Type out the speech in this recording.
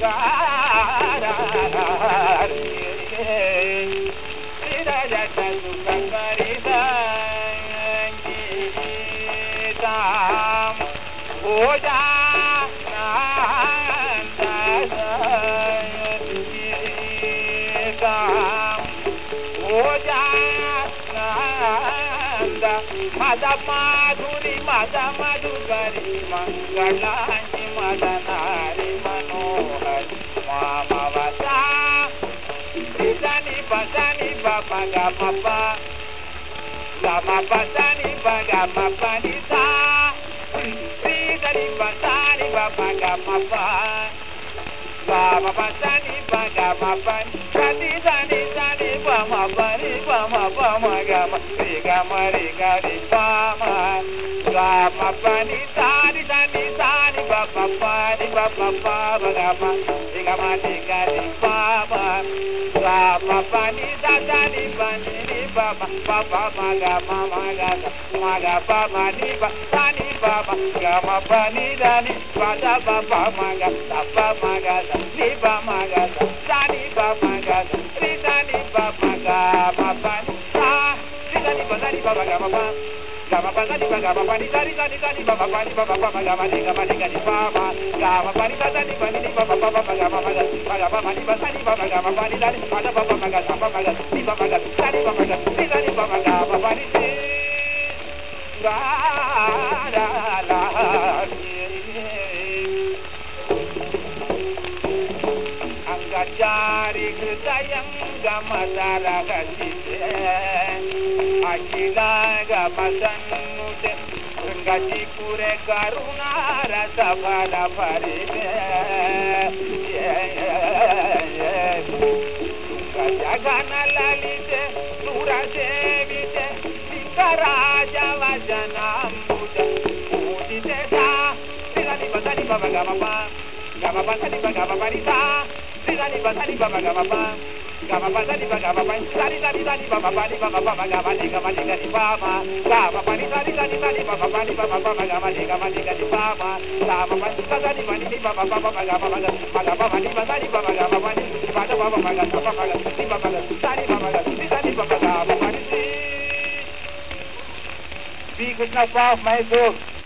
జన సుఖ కరితి లహరి సీత జన సుఖ కరితి లహరి సీత జన సుఖ కరితి మద మాధురి మద మధుకరి మంగళాంచి మదనారి ma ga ma pa ga ma pa sa ni pa ga ma pa ni sa si sa ni pa sa ni pa pa ga ma pa ga ma pa sa ni pa ga ma pa sa ni sa ni sa ni pa ma ba ni ba ma ba ma ga ma ri ga ma ri ga ri pa ma. Ga ma pa ni sa ni sa ni ba ni pa pa pa ni ba pa ba ga ma ri ga ma ri ga ri pa ni da da ni ba ni ni ba ba ba ba ma ga ma ma ga ga ma ga ba ma ni ba da ni ba ba ga ma ba ni da ni ba da ba ba ma ga da ba ma ga da ni ba ma ga da da ni ba ma ga da ni da ni ba ma ga ba ba ni da ni ba da ni ba ba ga ma ba gama pagani Angkat jari ke dayang gama darah kasih అఖిలాగ మసన్నుతే గతి పురే కరుణారస ఫల పరితే జగన లలితే సురసేవితే లింగరాజ వచనాంబుజ పూజితే సా తిగని బదని బవ గమప గమ పదని బ గమ పరితా తిగని బదని బవ gaba bada di baga my book.